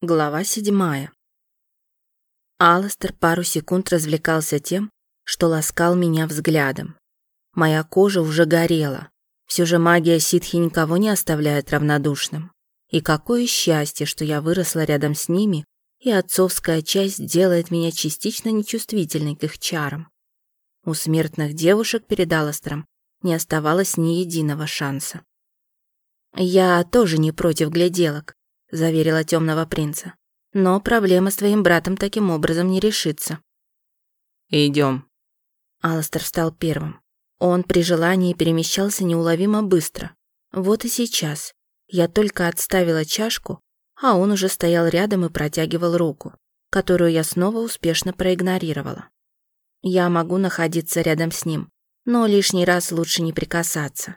Глава седьмая. Алластер пару секунд развлекался тем, что ласкал меня взглядом. Моя кожа уже горела. Все же магия ситхи никого не оставляет равнодушным. И какое счастье, что я выросла рядом с ними, и отцовская часть делает меня частично нечувствительной к их чарам. У смертных девушек перед Алластером не оставалось ни единого шанса. Я тоже не против гляделок, — заверила темного принца. «Но проблема с твоим братом таким образом не решится». «Идем». Алластер встал первым. Он при желании перемещался неуловимо быстро. Вот и сейчас. Я только отставила чашку, а он уже стоял рядом и протягивал руку, которую я снова успешно проигнорировала. Я могу находиться рядом с ним, но лишний раз лучше не прикасаться.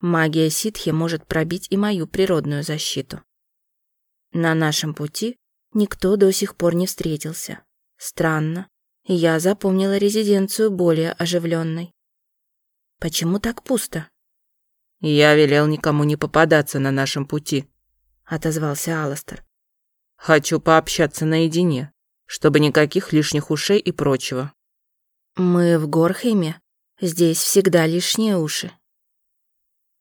Магия ситхи может пробить и мою природную защиту. На нашем пути никто до сих пор не встретился. Странно. Я запомнила резиденцию более оживленной. Почему так пусто? Я велел никому не попадаться на нашем пути, отозвался Аластер. Хочу пообщаться наедине, чтобы никаких лишних ушей и прочего. Мы в Горхейме. Здесь всегда лишние уши.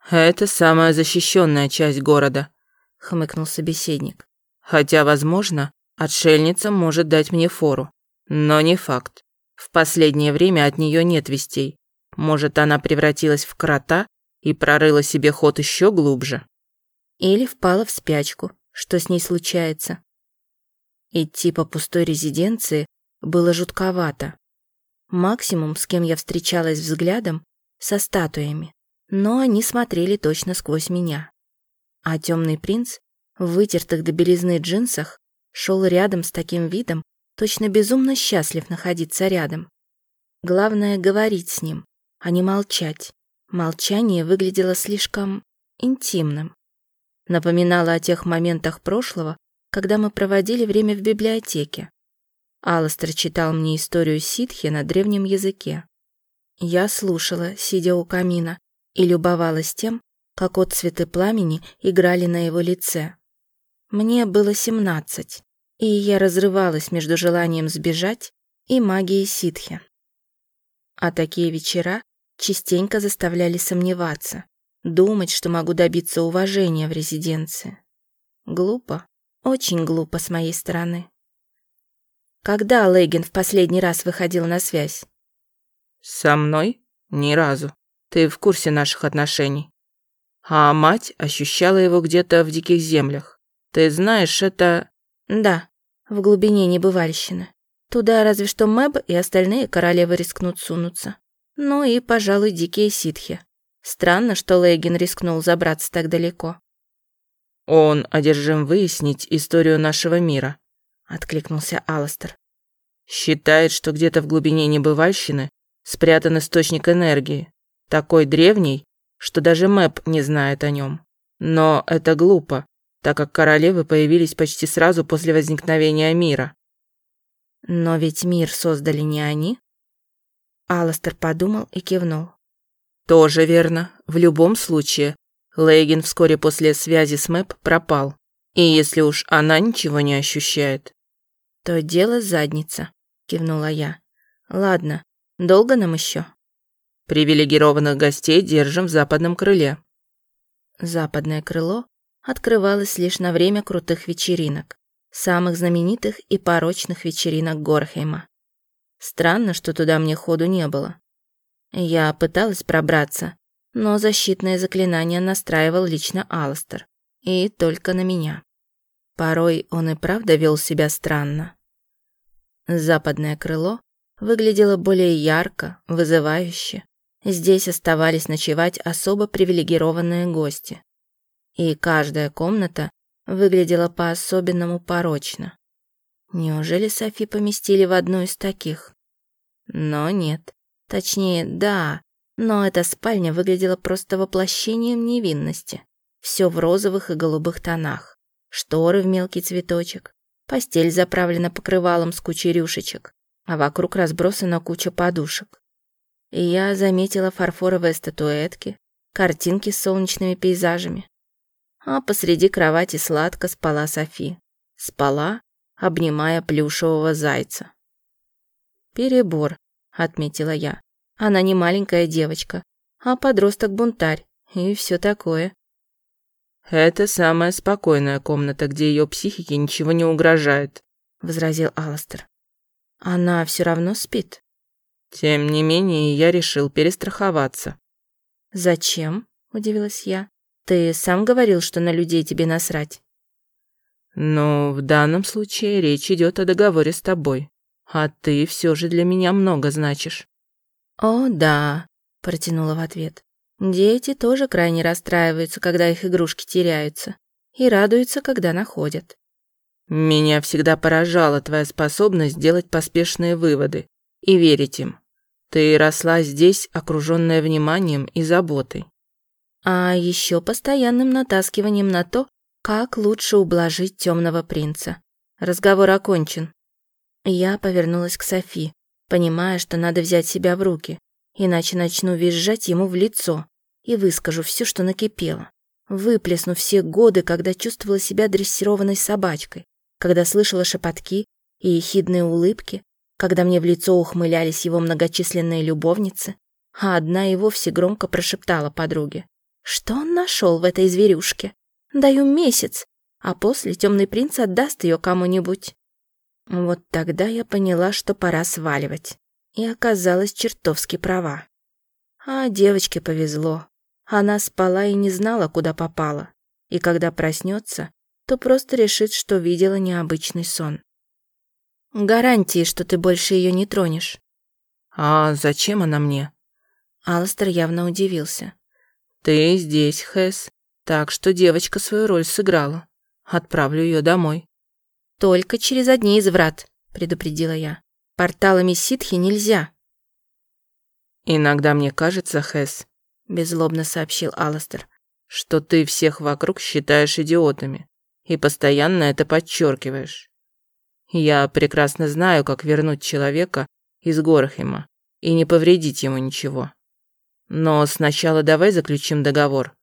Это самая защищенная часть города, — хмыкнул собеседник. «Хотя, возможно, отшельница может дать мне фору. Но не факт. В последнее время от нее нет вестей. Может, она превратилась в крота и прорыла себе ход еще глубже. Или впала в спячку. Что с ней случается? Идти по пустой резиденции было жутковато. Максимум, с кем я встречалась взглядом, со статуями, но они смотрели точно сквозь меня а темный принц в вытертых до белизны джинсах шел рядом с таким видом, точно безумно счастлив находиться рядом. Главное — говорить с ним, а не молчать. Молчание выглядело слишком интимным. Напоминало о тех моментах прошлого, когда мы проводили время в библиотеке. Алластер читал мне историю ситхи на древнем языке. Я слушала, сидя у камина, и любовалась тем, как отцветы пламени играли на его лице. Мне было семнадцать, и я разрывалась между желанием сбежать и магией ситхи. А такие вечера частенько заставляли сомневаться, думать, что могу добиться уважения в резиденции. Глупо, очень глупо с моей стороны. Когда Лейген в последний раз выходил на связь? Со мной? Ни разу. Ты в курсе наших отношений а мать ощущала его где-то в диких землях. Ты знаешь, это... Да, в глубине небывальщины. Туда разве что Мэб и остальные королевы рискнут сунуться. Ну и, пожалуй, дикие ситхи. Странно, что Лейген рискнул забраться так далеко. «Он одержим выяснить историю нашего мира», — откликнулся Аластер. «Считает, что где-то в глубине небывальщины спрятан источник энергии, такой древний, что даже Мэп не знает о нем. Но это глупо, так как королевы появились почти сразу после возникновения мира. Но ведь мир создали не они? Аластер подумал и кивнул. Тоже верно. В любом случае, Лейген вскоре после связи с Мэп пропал. И если уж она ничего не ощущает... То дело задница, кивнула я. Ладно, долго нам еще? Привилегированных гостей держим в западном крыле. Западное крыло открывалось лишь на время крутых вечеринок, самых знаменитых и порочных вечеринок Горхейма. Странно, что туда мне ходу не было. Я пыталась пробраться, но защитное заклинание настраивал лично Алстер, и только на меня. Порой он и правда вел себя странно. Западное крыло выглядело более ярко, вызывающе, Здесь оставались ночевать особо привилегированные гости. И каждая комната выглядела по-особенному порочно. Неужели Софи поместили в одну из таких? Но нет. Точнее, да, но эта спальня выглядела просто воплощением невинности. Все в розовых и голубых тонах. Шторы в мелкий цветочек. Постель заправлена покрывалом с кучей рюшечек, а вокруг разбросана куча подушек я заметила фарфоровые статуэтки, картинки с солнечными пейзажами. А посреди кровати сладко спала Софи, спала, обнимая плюшевого зайца. «Перебор», — отметила я. «Она не маленькая девочка, а подросток-бунтарь, и все такое». «Это самая спокойная комната, где ее психике ничего не угрожает», — возразил Алластер. «Она все равно спит?» «Тем не менее, я решил перестраховаться». «Зачем?» — удивилась я. «Ты сам говорил, что на людей тебе насрать». «Но в данном случае речь идет о договоре с тобой, а ты все же для меня много значишь». «О, да», — протянула в ответ. Дети тоже крайне расстраиваются, когда их игрушки теряются, и радуются, когда находят. Меня всегда поражала твоя способность делать поспешные выводы и верить им. Ты росла здесь, окруженная вниманием и заботой. А еще постоянным натаскиванием на то, как лучше ублажить темного принца. Разговор окончен. Я повернулась к Софи, понимая, что надо взять себя в руки иначе начну визжать ему в лицо и выскажу все, что накипело. Выплесну все годы, когда чувствовала себя дрессированной собачкой, когда слышала шепотки и ехидные улыбки, когда мне в лицо ухмылялись его многочисленные любовницы, а одна и вовсе громко прошептала подруге. Что он нашел в этой зверюшке? Даю месяц, а после темный принц отдаст ее кому-нибудь. Вот тогда я поняла, что пора сваливать и оказалась чертовски права. А девочке повезло. Она спала и не знала, куда попала. И когда проснется, то просто решит, что видела необычный сон. Гарантии, что ты больше ее не тронешь. А зачем она мне? Алстер явно удивился. Ты здесь, Хэс, так что девочка свою роль сыграла. Отправлю ее домой. Только через одни из врат, предупредила я. Порталами ситхи нельзя. Иногда мне кажется, Хэс, беззлобно сообщил Аластер, что ты всех вокруг считаешь идиотами и постоянно это подчеркиваешь. Я прекрасно знаю, как вернуть человека из Горхема и не повредить ему ничего. Но сначала давай заключим договор.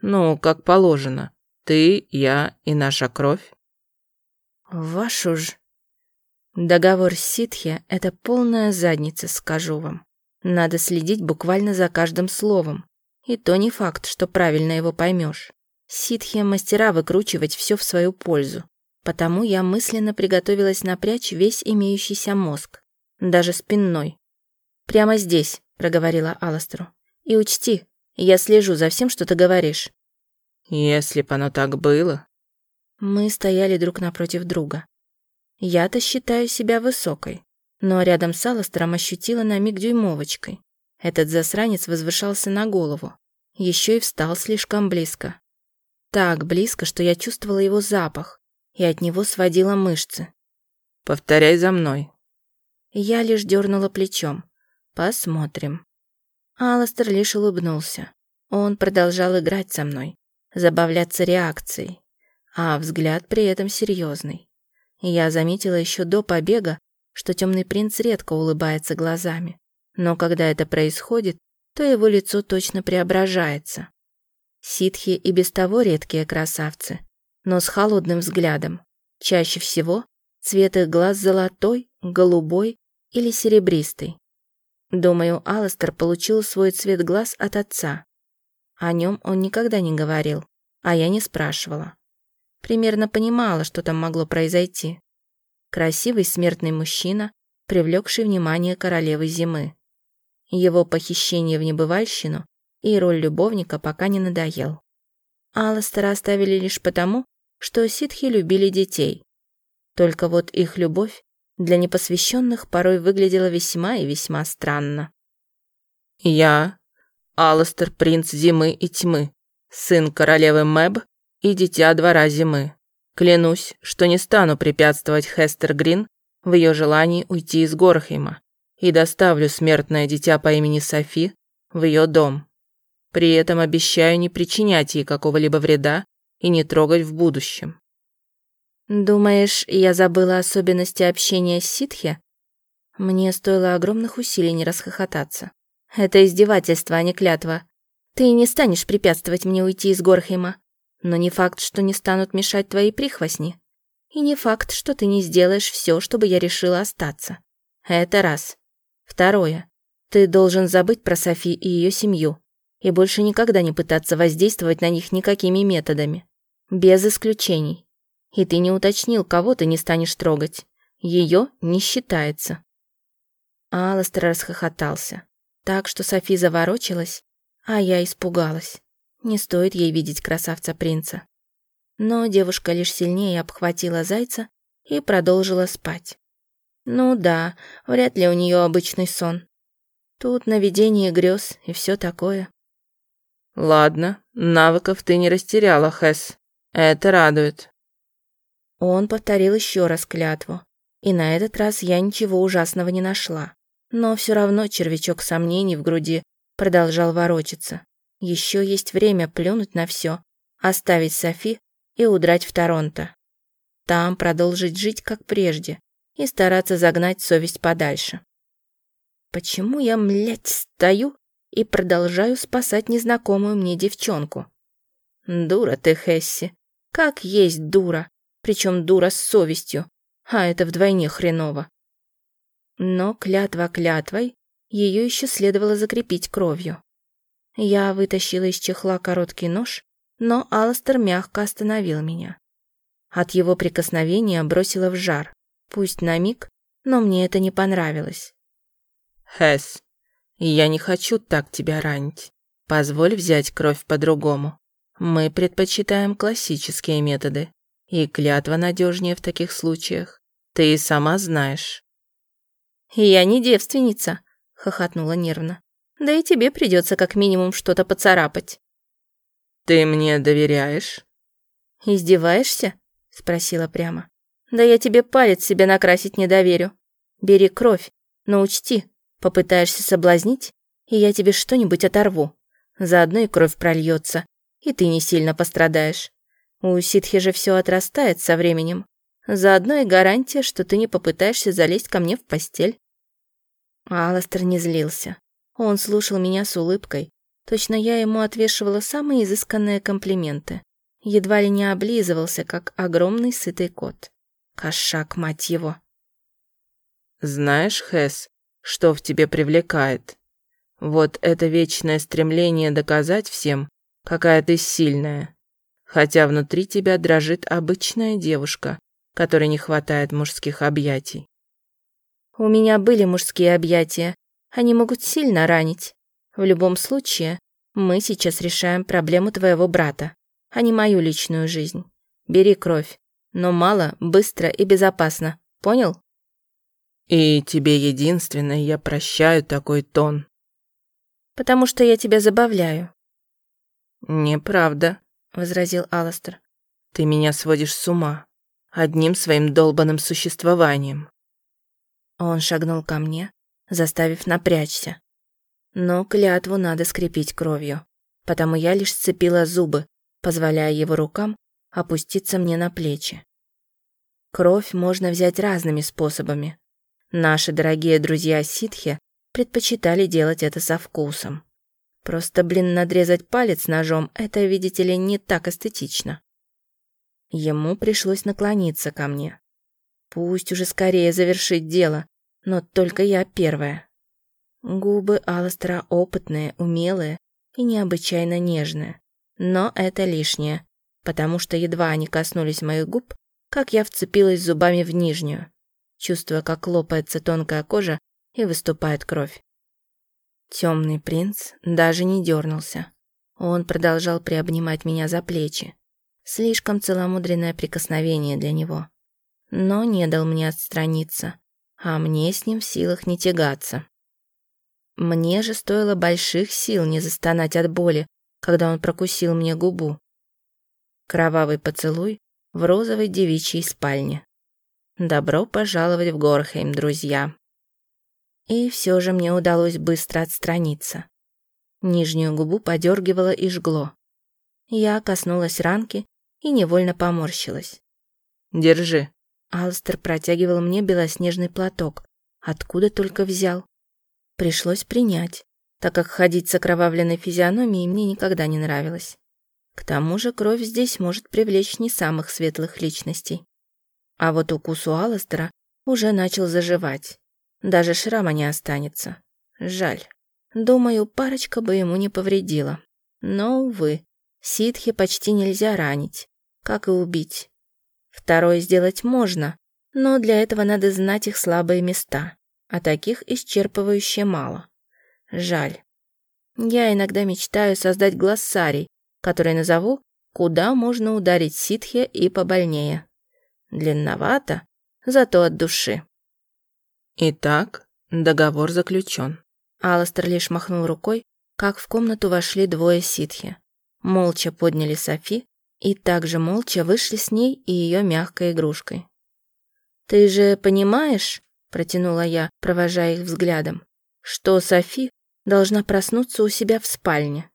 Ну, как положено. Ты, я и наша кровь. Вашу ж... Договор с ситхи – это полная задница, скажу вам. Надо следить буквально за каждым словом. И то не факт, что правильно его поймешь. Ситхи – мастера выкручивать все в свою пользу. Потому я мысленно приготовилась напрячь весь имеющийся мозг. Даже спинной. «Прямо здесь», – проговорила Аластеру. «И учти, я слежу за всем, что ты говоришь». «Если бы оно так было...» Мы стояли друг напротив друга. Я-то считаю себя высокой, но рядом с Алластером ощутила на миг дюймовочкой. Этот засранец возвышался на голову, еще и встал слишком близко. Так близко, что я чувствовала его запах, и от него сводила мышцы. «Повторяй за мной». Я лишь дернула плечом. «Посмотрим». Алластер лишь улыбнулся. Он продолжал играть со мной, забавляться реакцией, а взгляд при этом серьезный. Я заметила еще до побега, что темный принц редко улыбается глазами. Но когда это происходит, то его лицо точно преображается. Ситхи и без того редкие красавцы, но с холодным взглядом. Чаще всего цвет их глаз золотой, голубой или серебристый. Думаю, Аластер получил свой цвет глаз от отца. О нем он никогда не говорил, а я не спрашивала. Примерно понимала, что там могло произойти. Красивый смертный мужчина, привлекший внимание королевы зимы. Его похищение в небывальщину и роль любовника пока не надоел. Алластера оставили лишь потому, что ситхи любили детей. Только вот их любовь для непосвященных порой выглядела весьма и весьма странно. «Я, Алластер, принц зимы и тьмы, сын королевы Мэб и дитя двора зимы. Клянусь, что не стану препятствовать Хестер Грин в ее желании уйти из Горхейма и доставлю смертное дитя по имени Софи в ее дом. При этом обещаю не причинять ей какого-либо вреда и не трогать в будущем. Думаешь, я забыла особенности общения с ситхи? Мне стоило огромных усилий не расхохотаться. Это издевательство, а не клятва. Ты не станешь препятствовать мне уйти из Горхейма. Но не факт, что не станут мешать твои прихвостни. И не факт, что ты не сделаешь все, чтобы я решила остаться. Это раз. Второе. Ты должен забыть про Софи и ее семью и больше никогда не пытаться воздействовать на них никакими методами. Без исключений. И ты не уточнил, кого ты не станешь трогать. Ее не считается. Алластер расхохотался, так что Софи заворочилась, а я испугалась. Не стоит ей видеть красавца-принца. Но девушка лишь сильнее обхватила зайца и продолжила спать. Ну да, вряд ли у нее обычный сон. Тут наведение грез и все такое. Ладно, навыков ты не растеряла, Хэс. Это радует. Он повторил еще раз клятву, и на этот раз я ничего ужасного не нашла. Но все равно червячок сомнений в груди продолжал ворочаться. Еще есть время плюнуть на все, оставить Софи и удрать в Торонто. Там продолжить жить как прежде и стараться загнать совесть подальше. Почему я, млядь, стою и продолжаю спасать незнакомую мне девчонку? Дура ты, Хесси. Как есть дура. Причем дура с совестью. А это вдвойне хреново. Но клятва клятвой, ее еще следовало закрепить кровью. Я вытащила из чехла короткий нож, но Алластер мягко остановил меня. От его прикосновения бросила в жар, пусть на миг, но мне это не понравилось. Хэс, я не хочу так тебя ранить. Позволь взять кровь по-другому. Мы предпочитаем классические методы, и клятва надежнее в таких случаях. Ты и сама знаешь. «Я не девственница», — хохотнула нервно. «Да и тебе придется как минимум что-то поцарапать». «Ты мне доверяешь?» «Издеваешься?» — спросила прямо. «Да я тебе палец себе накрасить не доверю. Бери кровь, но учти, попытаешься соблазнить, и я тебе что-нибудь оторву. Заодно и кровь прольется, и ты не сильно пострадаешь. У ситхи же все отрастает со временем. Заодно и гарантия, что ты не попытаешься залезть ко мне в постель. Аластер не злился. Он слушал меня с улыбкой. Точно я ему отвешивала самые изысканные комплименты. Едва ли не облизывался, как огромный сытый кот. Кошак, мать его. «Знаешь, Хэс, что в тебе привлекает? Вот это вечное стремление доказать всем, какая ты сильная. Хотя внутри тебя дрожит обычная девушка, которой не хватает мужских объятий. У меня были мужские объятия. Они могут сильно ранить. В любом случае, мы сейчас решаем проблему твоего брата, а не мою личную жизнь. Бери кровь. Но мало, быстро и безопасно. Понял? И тебе единственное я прощаю такой тон. Потому что я тебя забавляю. Неправда, возразил Аластер. Ты меня сводишь с ума одним своим долбанным существованием. Он шагнул ко мне, заставив напрячься. Но клятву надо скрепить кровью, потому я лишь сцепила зубы, позволяя его рукам опуститься мне на плечи. Кровь можно взять разными способами. Наши дорогие друзья ситхи предпочитали делать это со вкусом. Просто, блин, надрезать палец ножом – это, видите ли, не так эстетично. Ему пришлось наклониться ко мне. Пусть уже скорее завершить дело, но только я первая. Губы Алластера опытные, умелые и необычайно нежные. Но это лишнее, потому что едва они коснулись моих губ, как я вцепилась зубами в нижнюю, чувствуя, как лопается тонкая кожа и выступает кровь. Темный принц даже не дернулся. Он продолжал приобнимать меня за плечи, Слишком целомудренное прикосновение для него. Но не дал мне отстраниться, а мне с ним в силах не тягаться. Мне же стоило больших сил не застонать от боли, когда он прокусил мне губу. Кровавый поцелуй в розовой девичьей спальне. Добро пожаловать в Горхейм, друзья. И все же мне удалось быстро отстраниться. Нижнюю губу подергивало и жгло. Я коснулась ранки и невольно поморщилась. «Держи». Алстер протягивал мне белоснежный платок. Откуда только взял. Пришлось принять, так как ходить с окровавленной физиономией мне никогда не нравилось. К тому же кровь здесь может привлечь не самых светлых личностей. А вот укус у Алластера уже начал заживать. Даже шрама не останется. Жаль. Думаю, парочка бы ему не повредила. Но, увы, ситхи почти нельзя ранить, как и убить. Второе сделать можно, но для этого надо знать их слабые места, а таких исчерпывающе мало. Жаль. Я иногда мечтаю создать глоссарий, который назову «Куда можно ударить ситхе и побольнее». Длинновато, зато от души. Итак, договор заключен. Аластер лишь махнул рукой, как в комнату вошли двое ситхи. Молча подняли Софи и также молча вышли с ней и ее мягкой игрушкой. «Ты же понимаешь, — протянула я, провожая их взглядом, — что Софи должна проснуться у себя в спальне?»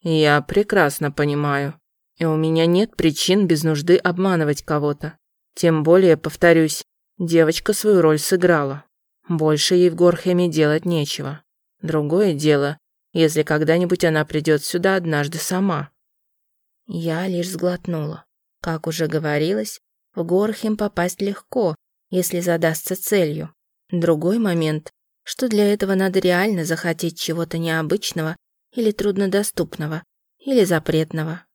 «Я прекрасно понимаю, и у меня нет причин без нужды обманывать кого-то. Тем более, повторюсь, девочка свою роль сыграла. Больше ей в Горхеме делать нечего. Другое дело, если когда-нибудь она придет сюда однажды сама. Я лишь сглотнула. Как уже говорилось, в Горхем попасть легко, если задастся целью. Другой момент, что для этого надо реально захотеть чего-то необычного или труднодоступного, или запретного.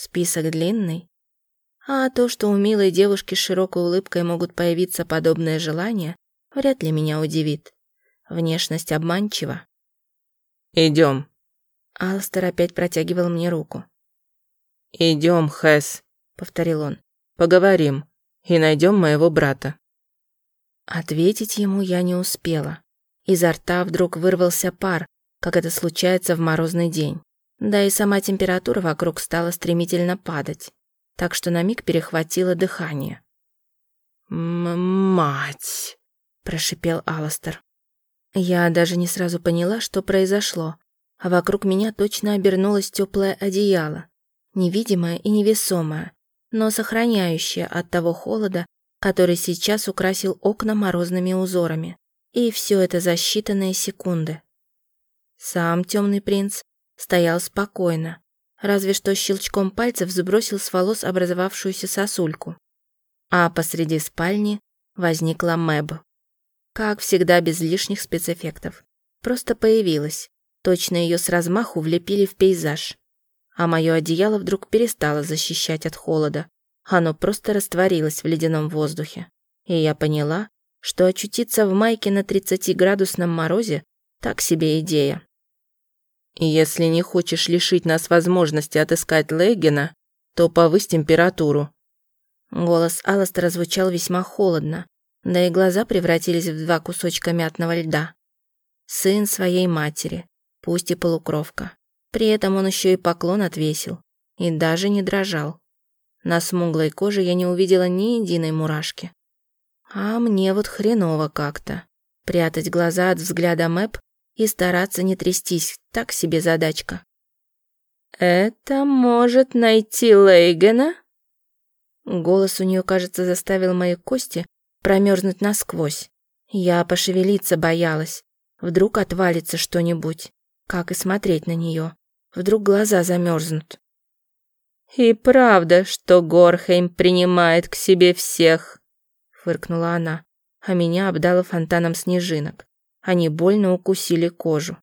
Список длинный. А то, что у милой девушки с широкой улыбкой могут появиться подобные желания, вряд ли меня удивит. Внешность обманчива. Идем. Алстер опять протягивал мне руку. Идем, Хэс, повторил он. Поговорим и найдем моего брата. Ответить ему я не успела. Изо рта вдруг вырвался пар, как это случается в морозный день. Да и сама температура вокруг стала стремительно падать, так что на миг перехватило дыхание. «Мать!» – прошипел Аластер. Я даже не сразу поняла, что произошло, а вокруг меня точно обернулось теплое одеяло, невидимое и невесомое, но сохраняющее от того холода, который сейчас украсил окна морозными узорами. И все это за считанные секунды. Сам темный принц стоял спокойно, разве что щелчком пальцев сбросил с волос образовавшуюся сосульку. А посреди спальни возникла Мэб. Как всегда, без лишних спецэффектов. Просто появилась. Точно ее с размаху влепили в пейзаж. А мое одеяло вдруг перестало защищать от холода. Оно просто растворилось в ледяном воздухе. И я поняла, что очутиться в майке на 30-градусном морозе – так себе идея. «Если не хочешь лишить нас возможности отыскать Лейгена, то повысь температуру». Голос Алластера звучал весьма холодно, да и глаза превратились в два кусочка мятного льда. Сын своей матери, пусть и полукровка. При этом он еще и поклон отвесил и даже не дрожал. На смуглой коже я не увидела ни единой мурашки. А мне вот хреново как-то. Прятать глаза от взгляда Мэп и стараться не трястись, так себе задачка. «Это может найти Лейгена?» Голос у нее, кажется, заставил мои кости промерзнуть насквозь. Я пошевелиться боялась. Вдруг отвалится что-нибудь. Как и смотреть на нее. Вдруг глаза замерзнут. «И правда, что Горхейм принимает к себе всех», — фыркнула она, а меня обдало фонтаном снежинок. Они больно укусили кожу.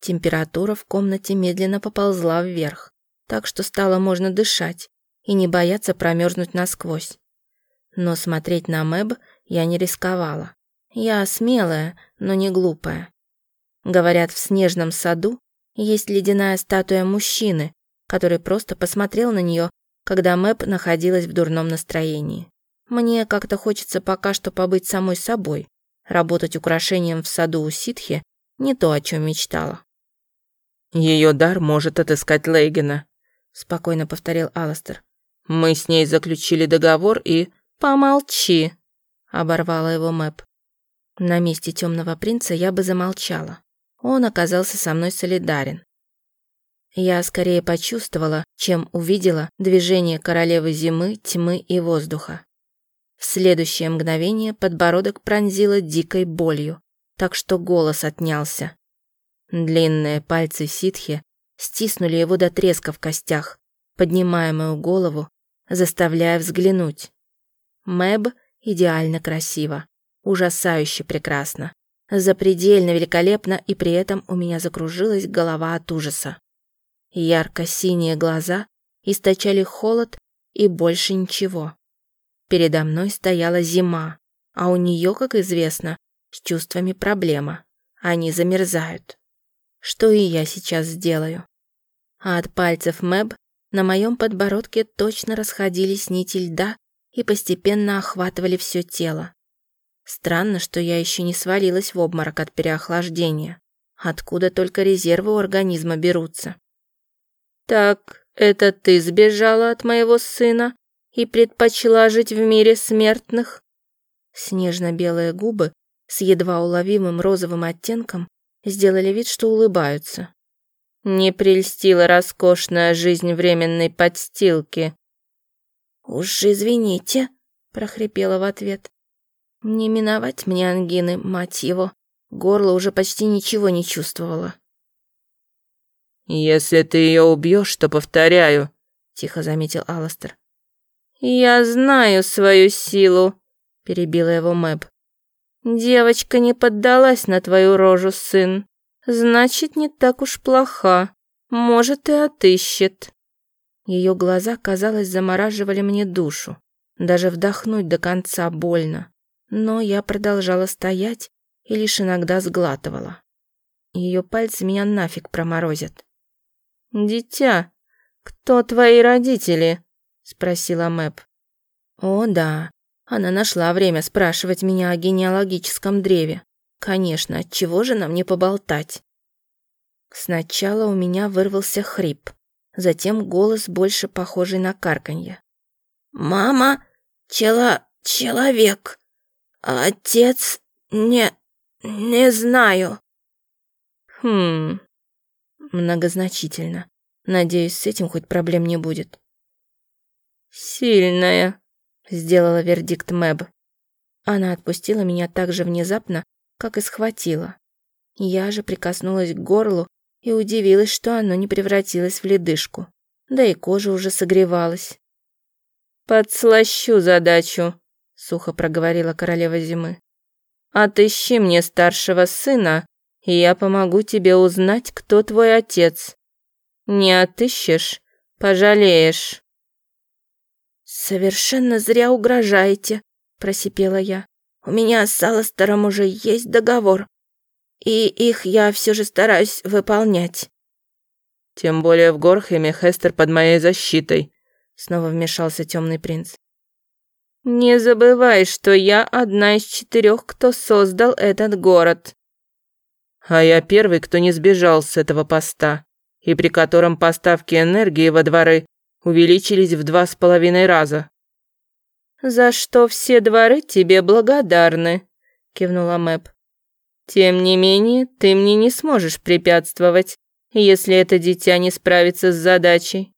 Температура в комнате медленно поползла вверх, так что стало можно дышать и не бояться промерзнуть насквозь. Но смотреть на Мэб я не рисковала. Я смелая, но не глупая. Говорят, в снежном саду есть ледяная статуя мужчины, который просто посмотрел на нее, когда Мэб находилась в дурном настроении. Мне как-то хочется пока что побыть самой собой. Работать украшением в саду у ситхи – не то, о чем мечтала. Ее дар может отыскать Лейгена», – спокойно повторил Аластер. «Мы с ней заключили договор и...» «Помолчи», – оборвала его Мэп. На месте темного принца я бы замолчала. Он оказался со мной солидарен. Я скорее почувствовала, чем увидела движение королевы зимы, тьмы и воздуха. В следующее мгновение подбородок пронзило дикой болью, так что голос отнялся. Длинные пальцы ситхи стиснули его до треска в костях, поднимая мою голову, заставляя взглянуть. Мэб идеально красиво, ужасающе прекрасно, запредельно великолепно, и при этом у меня закружилась голова от ужаса. Ярко-синие глаза источали холод и больше ничего. Передо мной стояла зима, а у нее, как известно, с чувствами проблема. Они замерзают. Что и я сейчас сделаю. А от пальцев Мэб на моем подбородке точно расходились нити льда и постепенно охватывали все тело. Странно, что я еще не свалилась в обморок от переохлаждения. Откуда только резервы у организма берутся? «Так, это ты сбежала от моего сына и предпочла жить в мире смертных?» Снежно-белые губы с едва уловимым розовым оттенком сделали вид, что улыбаются. Не прельстила роскошная жизнь временной подстилки. «Уж извините», — прохрипела в ответ. «Не миновать мне ангины, мать его. Горло уже почти ничего не чувствовало». «Если ты ее убьешь, то повторяю», — тихо заметил Аластер. «Я знаю свою силу», — перебила его Мэб. «Девочка не поддалась на твою рожу, сын. Значит, не так уж плоха. Может, и отыщет». Ее глаза, казалось, замораживали мне душу. Даже вдохнуть до конца больно. Но я продолжала стоять и лишь иногда сглатывала. Ее пальцы меня нафиг проморозят. «Дитя, кто твои родители?» — спросила Мэп. «О, да, она нашла время спрашивать меня о генеалогическом древе. Конечно, чего же нам не поболтать? Сначала у меня вырвался хрип, затем голос больше похожий на карканье. «Мама, чела... человек. Отец... не... не знаю». «Хм...» Многозначительно. Надеюсь, с этим хоть проблем не будет. «Сильная», сделала вердикт Мэб. Она отпустила меня так же внезапно, как и схватила. Я же прикоснулась к горлу и удивилась, что оно не превратилось в ледышку. Да и кожа уже согревалась. «Подслащу задачу», — сухо проговорила королева зимы. «Отыщи мне старшего сына, и я помогу тебе узнать, кто твой отец. Не отыщешь — пожалеешь». «Совершенно зря угрожаете», — просипела я. «У меня с Аластером уже есть договор, и их я все же стараюсь выполнять». «Тем более в Горхеме Хестер под моей защитой», — снова вмешался темный принц. «Не забывай, что я одна из четырех, кто создал этот город». «А я первый, кто не сбежал с этого поста, и при котором поставки энергии во дворы увеличились в два с половиной раза. «За что все дворы тебе благодарны», — кивнула Мэп. «Тем не менее, ты мне не сможешь препятствовать, если это дитя не справится с задачей».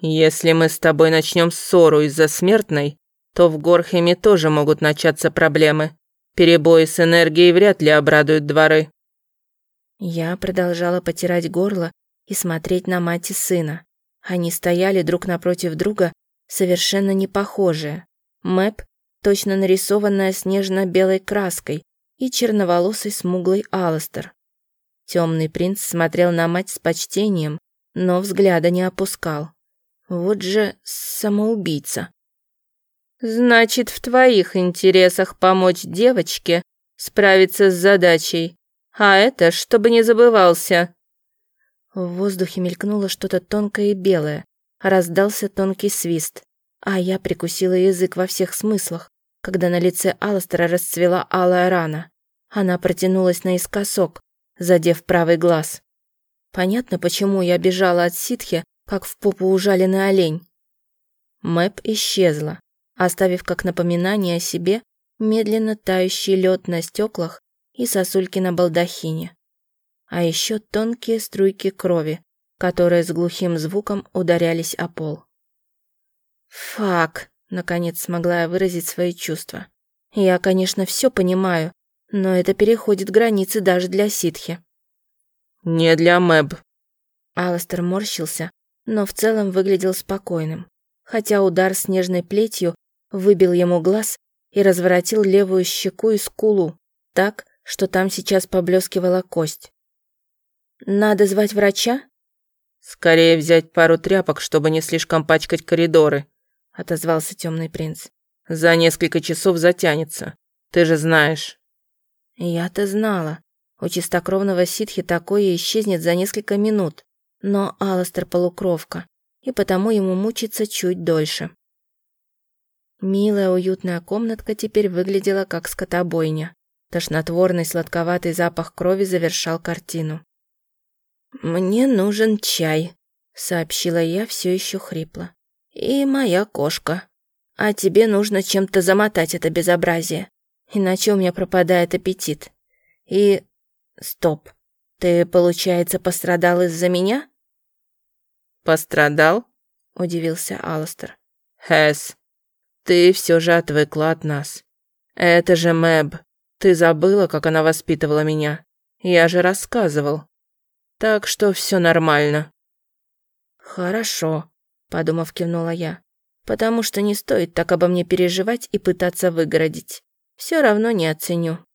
«Если мы с тобой начнем ссору из-за смертной, то в Горхеме тоже могут начаться проблемы. Перебои с энергией вряд ли обрадуют дворы». Я продолжала потирать горло и смотреть на мать и сына. Они стояли друг напротив друга, совершенно не похожие. Мэп, точно нарисованная снежно-белой краской, и черноволосый смуглый Алластер. Темный принц смотрел на мать с почтением, но взгляда не опускал. Вот же самоубийца. «Значит, в твоих интересах помочь девочке справиться с задачей, а это, чтобы не забывался», в воздухе мелькнуло что-то тонкое и белое. Раздался тонкий свист. А я прикусила язык во всех смыслах, когда на лице Алластера расцвела алая рана. Она протянулась наискосок, задев правый глаз. Понятно, почему я бежала от ситхи, как в попу ужаленный олень. Мэп исчезла, оставив как напоминание о себе медленно тающий лед на стеклах и сосульки на балдахине а еще тонкие струйки крови, которые с глухим звуком ударялись о пол. «Фак!» — наконец смогла я выразить свои чувства. «Я, конечно, все понимаю, но это переходит границы даже для ситхи». «Не для Мэб». Аластер морщился, но в целом выглядел спокойным, хотя удар снежной плетью выбил ему глаз и разворотил левую щеку и скулу так, что там сейчас поблескивала кость. «Надо звать врача?» «Скорее взять пару тряпок, чтобы не слишком пачкать коридоры», — отозвался темный принц. «За несколько часов затянется. Ты же знаешь». Я-то знала. У чистокровного ситхи такое исчезнет за несколько минут. Но Аластер полукровка, и потому ему мучиться чуть дольше. Милая уютная комнатка теперь выглядела как скотобойня. Тошнотворный сладковатый запах крови завершал картину. «Мне нужен чай», — сообщила я все еще хрипло. «И моя кошка. А тебе нужно чем-то замотать это безобразие, иначе у меня пропадает аппетит. И... Стоп. Ты, получается, пострадал из-за меня?» «Пострадал?» — удивился Алластер. «Хэс, ты все же отвыкла от нас. Это же Мэб. Ты забыла, как она воспитывала меня? Я же рассказывал. Так что все нормально». «Хорошо», — подумав, кивнула я. «Потому что не стоит так обо мне переживать и пытаться выгородить. Все равно не оценю».